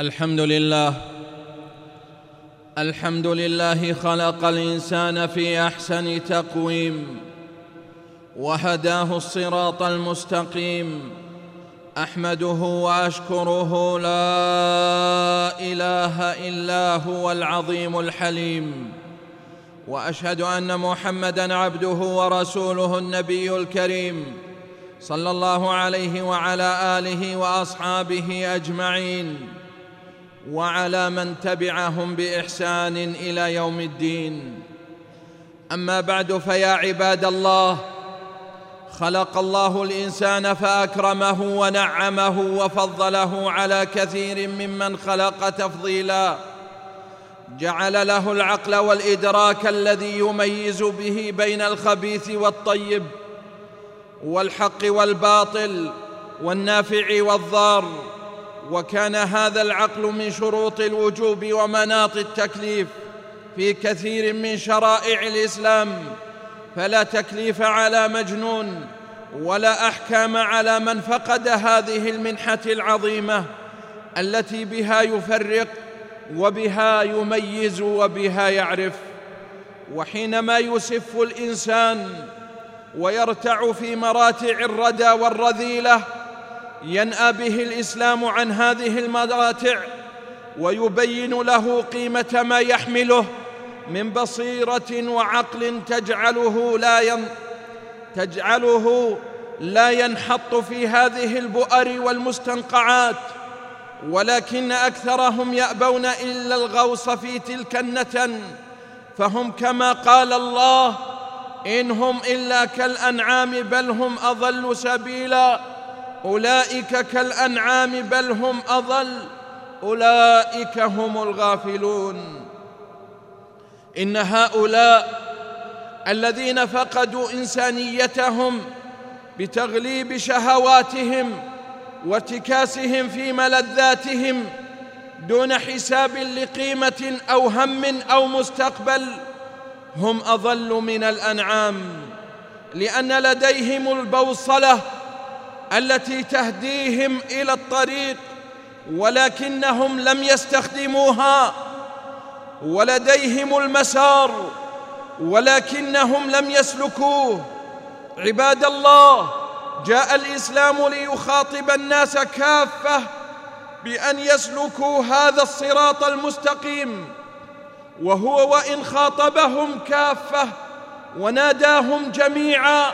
الحمد لله الحمد لله خلق الإنسان في أحسن تقويم. وهداه الصراط المستقيم. أحمده وأشكره لا إله إلا هو العظيم الحليم. وأشهد أن محمدا عبده ورسوله النبي الكريم. صلى الله عليه وعلى آله وأصحابه أجمعين. وعلى من تبعهم بإحسان إلى يوم الدين. أما بعد فيا عباد الله خلق الله الإنسان فأكرمه ونعمه وفضله على كثير ممن خلق تفضيلا. جعل له العقل والإدراك الذي يميز به بين الخبيث والطيب والحق والباطل والنافع والضار. وكان هذا العقل من شروط الوجوب ومناط التكليف في كثير من شرائع الإسلام فلا تكليف على مجنون ولا أحكام على من فقد هذه المنحة العظيمة التي بها يفرق وبها يميز وبها يعرف. وحينما يسف الإنسان ويرتع في مراتع الردى والرذيلة ينأى به الإسلام عن هذه المراتع ويبين له قيمة ما يحمله من بصيرة وعقل تجعله لا ين تجعله لا ينحط في هذه البؤر والمستنقعات ولكن أكثرهم يأبون إلا الغوص في تلك النتن. فهم كما قال الله إن هم إلا كالأنعام بل هم أضل سبيلاً. أولئك كالأنعام بل هم أضل. أولئك هم الغافلون. إن هؤلاء الذين فقدوا إنسانيتهم بتغليب شهواتهم وارتكاسهم في ملذاتهم دون حساب لقيمة أو هم أو مستقبل هم أضل من الأنعام لأن لديهم البوصلة التي تهديهم إلى الطريق ولكنهم لم يستخدموها. ولديهم المسار ولكنهم لم يسلكوه. عباد الله جاء الإسلام ليخاطب الناس كافة بأن يسلكوا هذا الصراط المستقيم. وهو وإن خاطبهم كافة وناداهم جميعا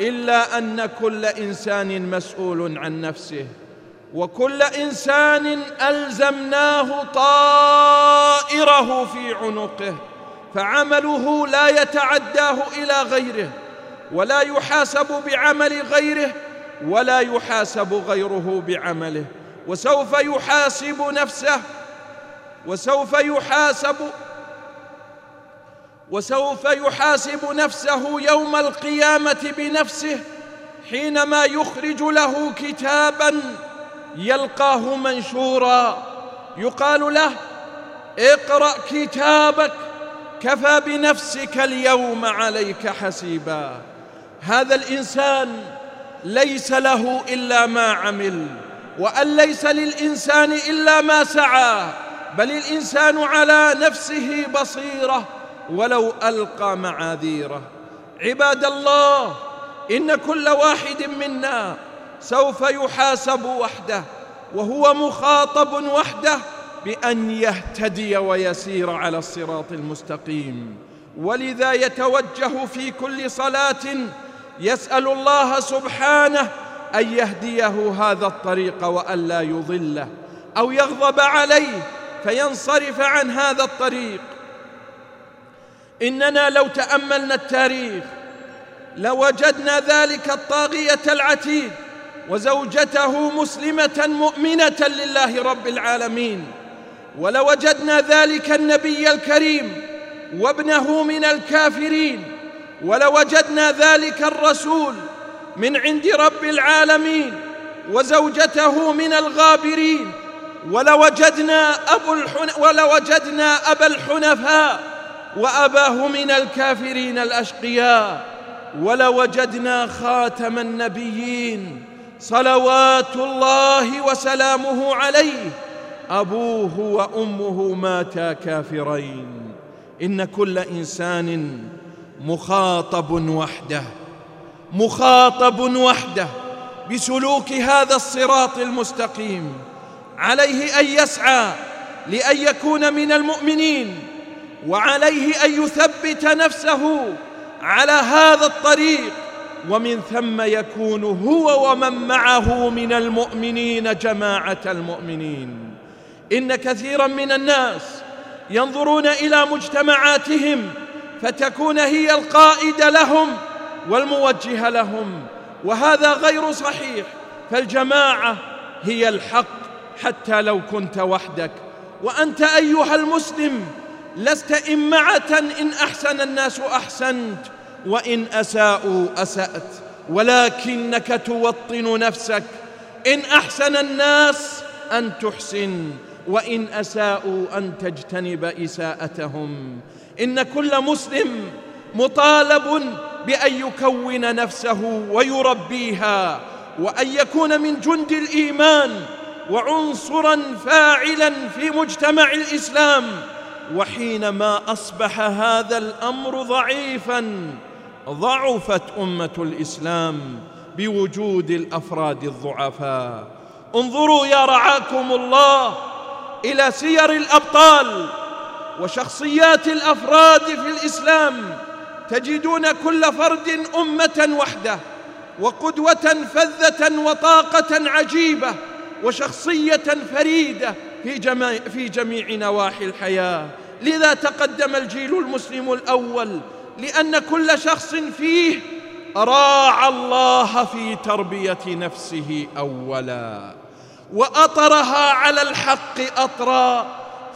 إلا أن كل إنسان مسؤول عن نفسه وكل إنسان ألزمناه طائره في عنقه فعمله لا يتعداه إلى غيره ولا يحاسب بعمل غيره ولا يحاسب غيره بعمله وسوف يحاسب نفسه وسوف يحاسب وسوف يحاسب نفسه يوم القيامة بنفسه حينما يخرج له كتابا يلقاه منشورا. يقال له اقرأ كتابك كفى بنفسك اليوم عليك حسيبا. هذا الإنسان ليس له إلا ما عمل وأن ليس للإنسان إلا ما سعى بل الإنسان على نفسه بصيرة. ولو ألقى معاذيره. عباد الله إن كل واحد منا سوف يحاسب وحده وهو مخاطب وحده بأن يهتدي ويسير على الصراط المستقيم. ولذا يتوجه في كل صلاة يسأل الله سبحانه أن يهديه هذا الطريق والا يضله أو يغضب عليه فينصرف عن هذا الطريق. إننا لو تأملنا التاريخ لوجدنا ذلك الطاغية العتيد وزوجته مسلمة مؤمنة لله رب العالمين ولوجدنا ذلك النبي الكريم وابنه من الكافرين ولوجدنا ذلك الرسول من عند رب العالمين وزوجته من الغابرين ولوجدنا أبو الحن ولوجدنا أبا الحنفاء وأباه من الكافرين الأشقياء ولوجدنا خاتم النبيين صلوات الله وسلامه عليه. أبوه وأمه ماتا كافرين. إن كل إنسان مخاطب وحده مخاطب وحده بسلوك هذا الصراط المستقيم. عليه أن يسعى لأن يكون من المؤمنين. وعليه أن يثبت نفسه على هذا الطريق ومن ثم يكون هو ومن معه من المؤمنين جماعة المؤمنين. إن كثيرا من الناس ينظرون إلى مجتمعاتهم فتكون هي القائده لهم والموجهه لهم وهذا غير صحيح. فالجماعة هي الحق حتى لو كنت وحدك. وأنت أيها المسلم لست امعة إن أحسن الناس أحسنت وإن أساءوا أسأت. ولكنك توطن نفسك. إن أحسن الناس أن تحسن وإن أساءوا أن تجتنب إساءتهم. إن كل مسلم مطالب بأن يكون نفسه ويربيها وأن يكون من جند الإيمان وعنصرا فاعلا في مجتمع الإسلام. وحينما أصبح هذا الأمر ضعيفا ضعفت أمة الإسلام بوجود الأفراد الضعفاء. انظروا يا رعاكم الله إلى سير الأبطال وشخصيات الأفراد في الإسلام. تجدون كل فرد أمة وحده وقدوة فذة وطاقة عجيبة وشخصية فريدة في جميع, في جميع نواحي الحياة. لذا تقدم الجيل المسلم الأول لأن كل شخص فيه راعى الله في تربية نفسه أولا وأطرها على الحق أطرا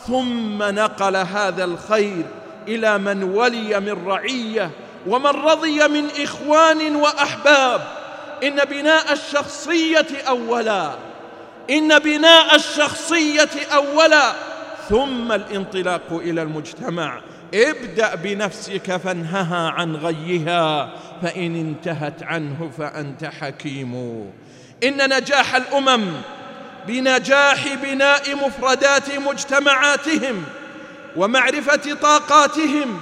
ثم نقل هذا الخير إلى من ولي من رعية ومن رضي من إخوان وأحباب. إن بناء الشخصية أولا إن بناء الشخصية أولا ثم الانطلاق إلى المجتمع. ابدأ بنفسك فانهها عن غيها فإن انتهت عنه فأنت حكيم. إن نجاح الأمم بنجاح بناء مفردات مجتمعاتهم ومعرفة طاقاتهم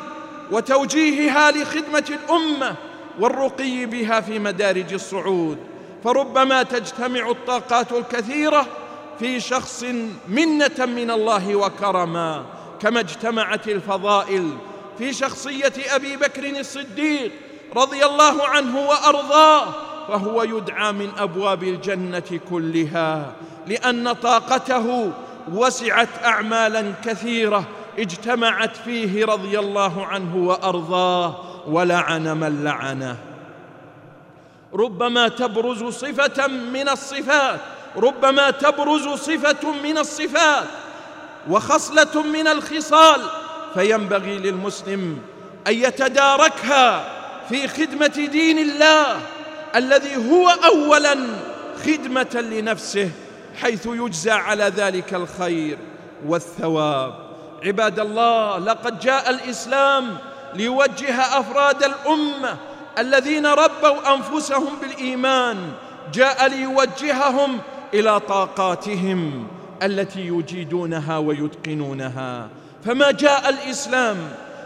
وتوجيهها لخدمة الأمة والرقي بها في مدارج الصعود. فربما تجتمع الطاقات الكثيرة في شخص منة من الله وكرما كما اجتمعت الفضائل في شخصية أبي بكر الصديق رضي الله عنه وأرضاه فهو يدعى من أبواب الجنة كلها لأن طاقته وسعت اعمالا كثيرة اجتمعت فيه رضي الله عنه وأرضاه ولعن من لعنه. ربما تبرز صفة من الصفات ربما تبرز صفة من الصفات وخصلة من الخصال فينبغي للمسلم أن يتداركها في خدمة دين الله الذي هو اولا خدمة لنفسه حيث يجزى على ذلك الخير والثواب. عباد الله لقد جاء الإسلام ليوجه أفراد الأمة الذين ربوا أنفسهم بالإيمان جاء ليوجههم إلى طاقاتهم التي يجيدونها ويتقنونها. فما جاء الإسلام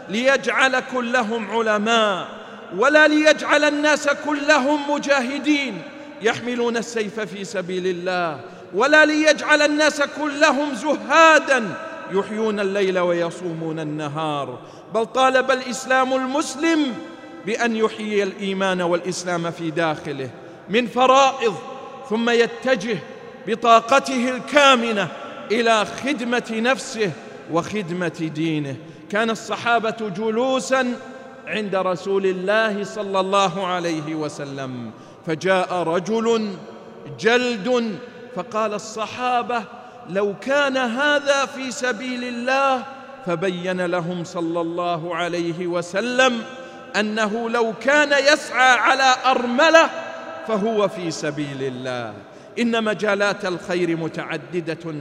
ليجعل كلهم علماء ولا ليجعل الناس كلهم مجاهدين يحملون السيف في سبيل الله ولا ليجعل الناس كلهم زهادا يحيون الليل ويصومون النهار. بل طالب الإسلام المسلم بأن يحيي الإيمان والإسلام في داخله من فرائض ثم يتجه بطاقته الكامنة إلى خدمة نفسه وخدمة دينه. كان الصحابة جلوسا عند رسول الله صلى الله عليه وسلم فجاء رجل جلد فقال الصحابة لو كان هذا في سبيل الله فبين لهم صلى الله عليه وسلم أنه لو كان يسعى على أرملة فهو في سبيل الله. إن مجالات الخير متعددة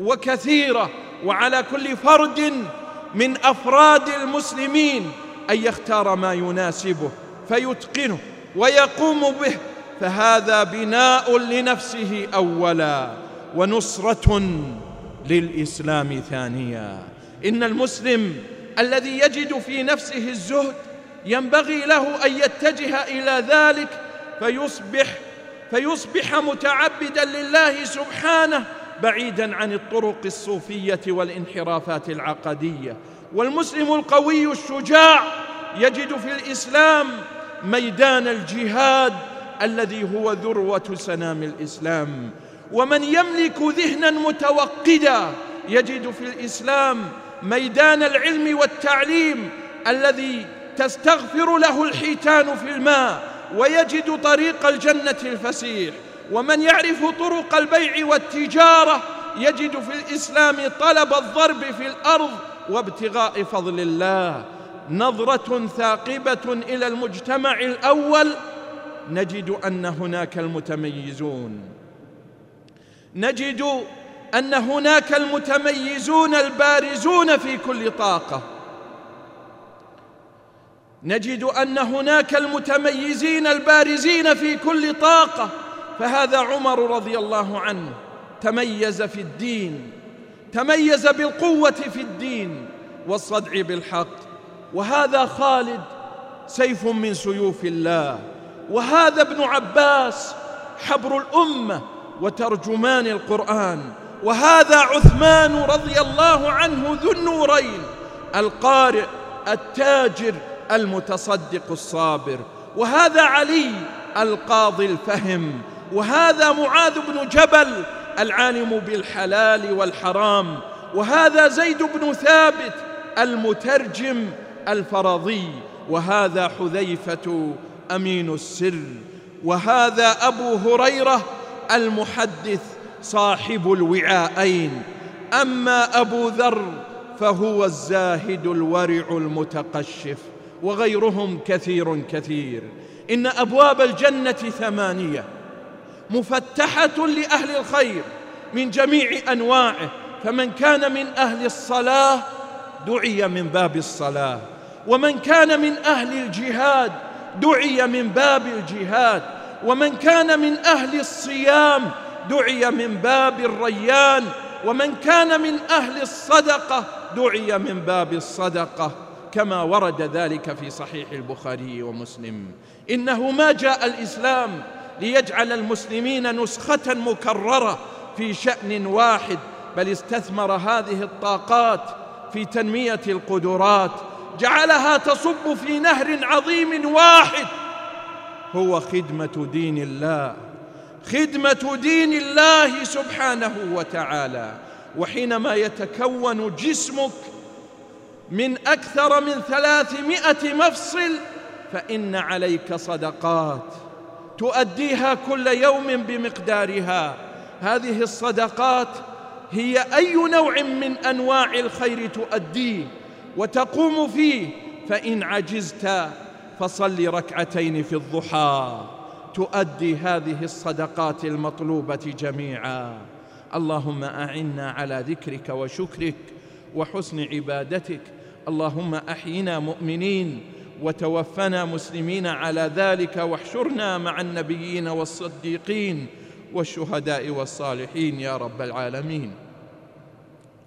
وكثيرة وعلى كل فرد من أفراد المسلمين أن يختار ما يناسبه فيتقنه ويقوم به. فهذا بناء لنفسه اولا ونصرة للإسلام ثانيا. إن المسلم الذي يجد في نفسه الزهد ينبغي له أن يتجه إلى ذلك فيصبح فيصبح متعبدا لله سبحانه بعيدا عن الطرق الصوفية والانحرافات العقدية. والمسلم القوي الشجاع يجد في الإسلام ميدان الجهاد الذي هو ذروة سنام الإسلام. ومن يملك ذهنا متوقدا يجد في الإسلام ميدان العلم والتعليم الذي تستغفر له الحيتان في الماء ويجد طريق الجنة الفسيح. ومن يعرف طرق البيع والتجارة يجد في الإسلام طلب الضرب في الأرض وابتغاء فضل الله. نظرة ثاقبة إلى المجتمع الأول نجد أن هناك المتميزون. نجد أن هناك المتميزون البارزون في كل طاقة. نجد أن هناك المتميزين البارزين في كل طاقة فهذا عمر رضي الله عنه تميز في الدين تميز بالقوة في الدين والصدع بالحق. وهذا خالد سيف من سيوف الله. وهذا ابن عباس حبر الأمة وترجمان القرآن. وهذا عثمان رضي الله عنه ذو النورين القارئ التاجر المتصدق الصابر وهذا علي القاضي الفهم وهذا معاذ بن جبل العالم بالحلال والحرام وهذا زيد بن ثابت المترجم الفرضي وهذا حذيفة أمين السر وهذا أبو هريرة المحدث صاحب الوعاءين. أما أبو ذر فهو الزاهد الورع المتقشف. وغيرهم كثير كثير. إن أبواب الجنة ثمانية. مفتحة لأهل الخير من جميع أنواعه. فمن كان من أهل الصلاة دعي من باب الصلاة. ومن كان من أهل الجهاد دعي من باب الجهاد. ومن كان من أهل الصيام دعي من باب الريان. ومن كان من أهل الصدقة دعي من باب الصدقة. كما ورد ذلك في صحيح البخاري ومسلم. إنه ما جاء الإسلام ليجعل المسلمين نسخة مكررة في شأن واحد بل استثمر هذه الطاقات في تنمية القدرات. جعلها تصب في نهر عظيم واحد. هو خدمة دين الله خدمة دين الله سبحانه وتعالى. وحينما يتكون جسمك من أكثر من ثلاثمائة مفصل فإن عليك صدقات. تؤديها كل يوم بمقدارها. هذه الصدقات هي أي نوع من أنواع الخير تؤديه وتقوم فيه. فإن عجزت فصل ركعتين في الضحى. تؤدي هذه الصدقات المطلوبة جميعا. اللهم أعنا على ذكرك وشكرك وحسن عبادتك. اللهم أحينا مؤمنين وتوفنا مسلمين على ذلك واحشرنا مع النبيين والصديقين والشهداء والصالحين يا رب العالمين.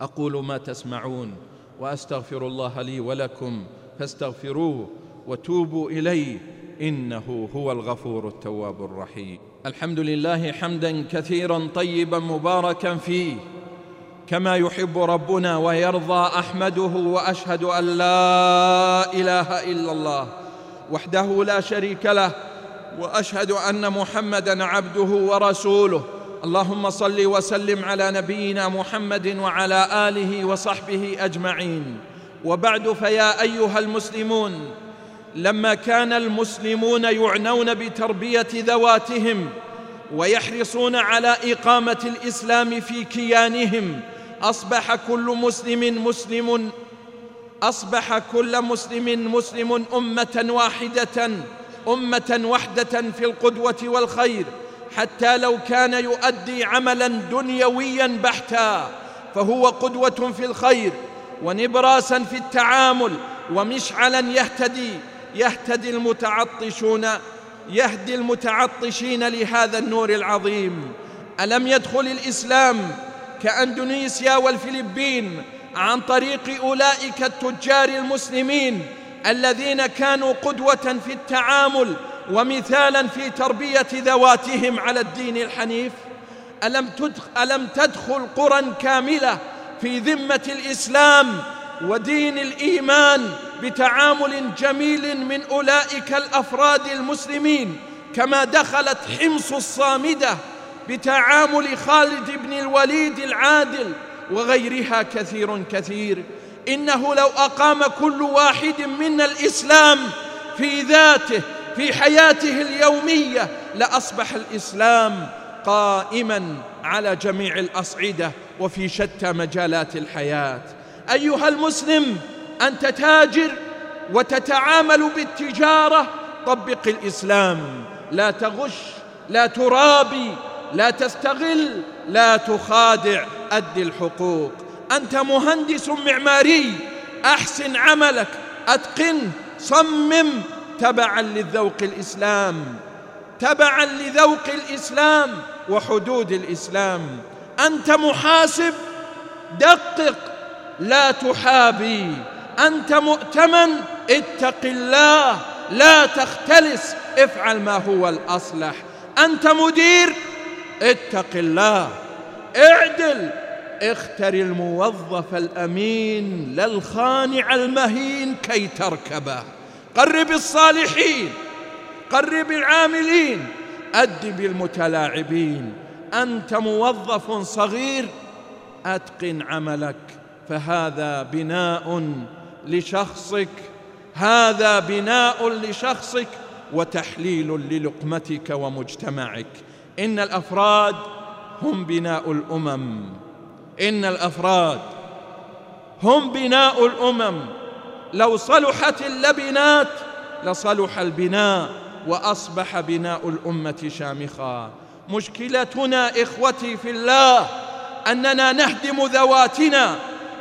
أقول ما تسمعون وأستغفر الله لي ولكم فاستغفروه وتوبوا إليه إنه هو الغفور التواب الرحيم. الحمد لله حمدا كثيرا طيبا مباركا فيه. كما يحب ربنا ويرضى أحمده وأشهد أن لا إله إلا الله وحده لا شريك له وأشهد أن محمدا عبده ورسوله. اللهم صل وسلم على نبينا محمد وعلى آله وصحبه أجمعين. وبعد فيا أيها المسلمون لما كان المسلمون يعنون بتربية ذواتهم ويحرصون على إقامة الإسلام في كيانهم أصبح كل مسلم مسلم أصبح كل مسلم مسلم أمة واحدة أمة وحدة في القدوة والخير حتى لو كان يؤدي عملا دنيويا بحتا فهو قدوة في الخير ونبراسا في التعامل ومشعلا يهتدي يهتدي المتعطشون يهدي المتعطشين لهذا النور العظيم. ألم يدخل الإسلام كأندونيسيا والفلبين عن طريق أولئك التجار المسلمين الذين كانوا قدوة في التعامل ومثالا في تربية ذواتهم على الدين الحنيف. ألم تدخل, ألم تدخل قرى كاملة في ذمة الإسلام ودين الإيمان بتعامل جميل من أولئك الأفراد المسلمين كما دخلت حمص الصامدة بتعامل خالد بن الوليد العادل وغيرها كثير كثير. إنه لو أقام كل واحد منا الإسلام في ذاته في حياته اليومية لأصبح الإسلام قائما على جميع الأصعدة وفي شتى مجالات الحياة. أيها المسلم أنت تاجر وتتعامل بالتجارة طبق الإسلام. لا تغش لا ترابي لا تستغل لا تخادع أد الحقوق. أنت مهندس معماري أحسن عملك أتقنه صمم تبعا للذوق الإسلام. تبعا لذوق الإسلام وحدود الإسلام. أنت محاسب دقق لا تحابي. أنت مؤتمن اتق الله لا تختلس افعل ما هو الأصلح. أنت مدير اتق الله اعدل. اختر الموظف الأمين لا الخانع المهين كي تركبه. قرب الصالحين قرب العاملين أدب المتلاعبين أنت موظف صغير أتقن عملك. فهذا بناء لشخصك هذا بناء لشخصك وتحليل للقمتك ومجتمعك. إن الأفراد هم بناء الأمم. إن الأفراد هم بناء الأمم. لو صلحت اللبنات لصلح البناء وأصبح بناء الأمة شامخا. مشكلتنا إخوتي في الله أننا نهدم ذواتنا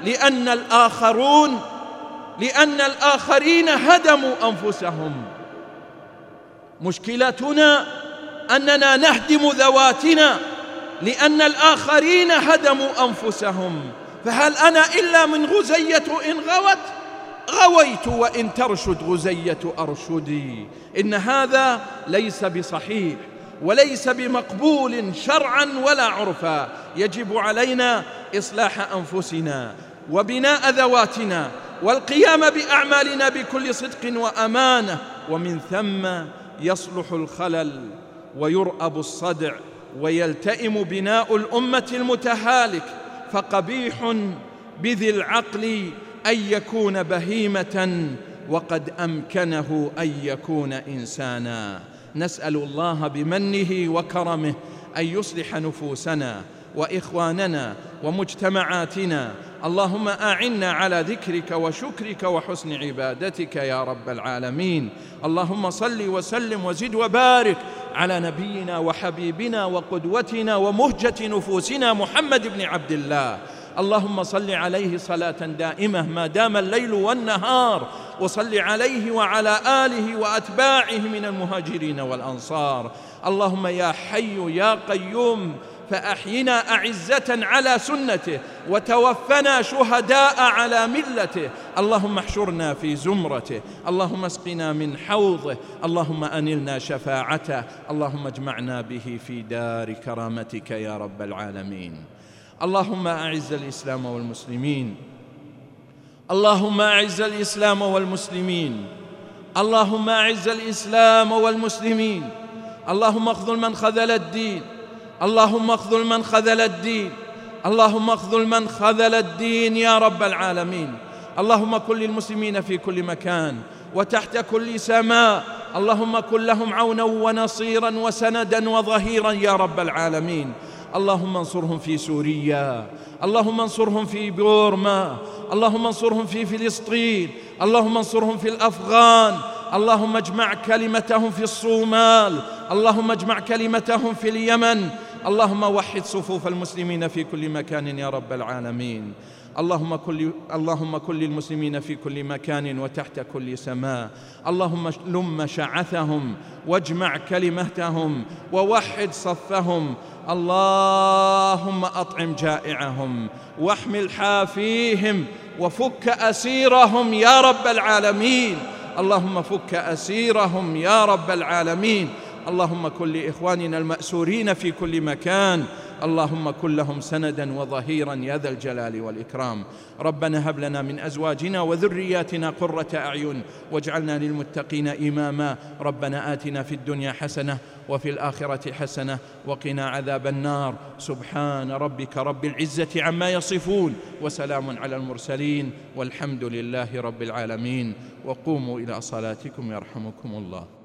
لأن الآخرون لأن الآخرين هدموا أنفسهم. مشكلتنا أننا نهدم ذواتنا لأن الآخرين هدموا أنفسهم. فهل أنا إلا من غزية إن غوت؟ غويت وإن ترشد غزية أرشدي. إن هذا ليس بصحيح وليس بمقبول شرعا ولا عرفا. يجب علينا إصلاح أنفسنا وبناء ذواتنا والقيام بأعمالنا بكل صدق وأمانة. ومن ثم يصلح الخلل ويرأب الصدع ويلتئم بناء الأمة المتهالك فقبيح بذي العقل أن يكون بهيمة وقد أمكنه أن يكون إنسانا. نسأل الله بمنه وكرمه أن يصلح نفوسنا وإخواننا ومجتمعاتنا. اللهم أعنا على ذكرك وشكرك وحسن عبادتك يا رب العالمين. اللهم صل وسلم وزد وبارك على نبينا وحبيبنا وقدوتنا ومهجة نفوسنا محمد بن عبد الله. اللهم صل عليه صلاة دائمة ما دام الليل والنهار وصل عليه وعلى آله وأتباعه من المهاجرين والأنصار. اللهم يا حي يا قيوم فأحينا أعزة على سنته وتوفنا شهداء على ملته. اللهم احشرنا في زمرته اللهم اسقنا من حوضه اللهم أنلنا شفاعته اللهم اجمعنا به في دار كرامتك يا رب العالمين. اللهم أعز الإسلام والمسلمين. اللهم أعز الإسلام والمسلمين. اللهم أعز الإسلام والمسلمين. اللهم اخذل من خذل الدين. اللهم اخذل من خذل الدين. اللهم اخذل من خذل الدين يا رب العالمين. اللهم كن للمسلمين في كل مكان وتحت كل سماء. اللهم كن لهم عونا ونصيرا وسندا وظهيرا يا رب العالمين. اللهم انصرهم في سوريا. اللهم انصرهم في بورما. اللهم انصرهم في فلسطين. اللهم انصرهم في الأفغان. اللهم اجمع كلمتهم في الصومال. اللهم اجمع كلمتهم في اليمن. اللهم وحد صفوف المسلمين في كل مكان يا رب العالمين. اللهم كل اللهم كل للمسلمين في كل مكان وتحت كل سماء. اللهم لم شعثهم واجمع كلمتهم ووحد صفهم. اللهم أطعم جائعهم واحمل حافيهم وفك أسيرهم يا رب العالمين. اللهم فك أسيرهم يا رب العالمين. اللهم كن لإخواننا المأسورين في كل مكان. اللهم كن لهم سندا وظهيرا يا ذا الجلال والإكرام. ربنا هب لنا من أزواجنا وذرياتنا قرة أعين واجعلنا للمتقين إماما. ربنا آتنا في الدنيا حسنة وفي الآخرة حسنة وقنا عذاب النار. سبحان ربك رب العزة عما يصفون وسلام على المرسلين والحمد لله رب العالمين. وقوموا إلى صلاتكم يرحمكم الله.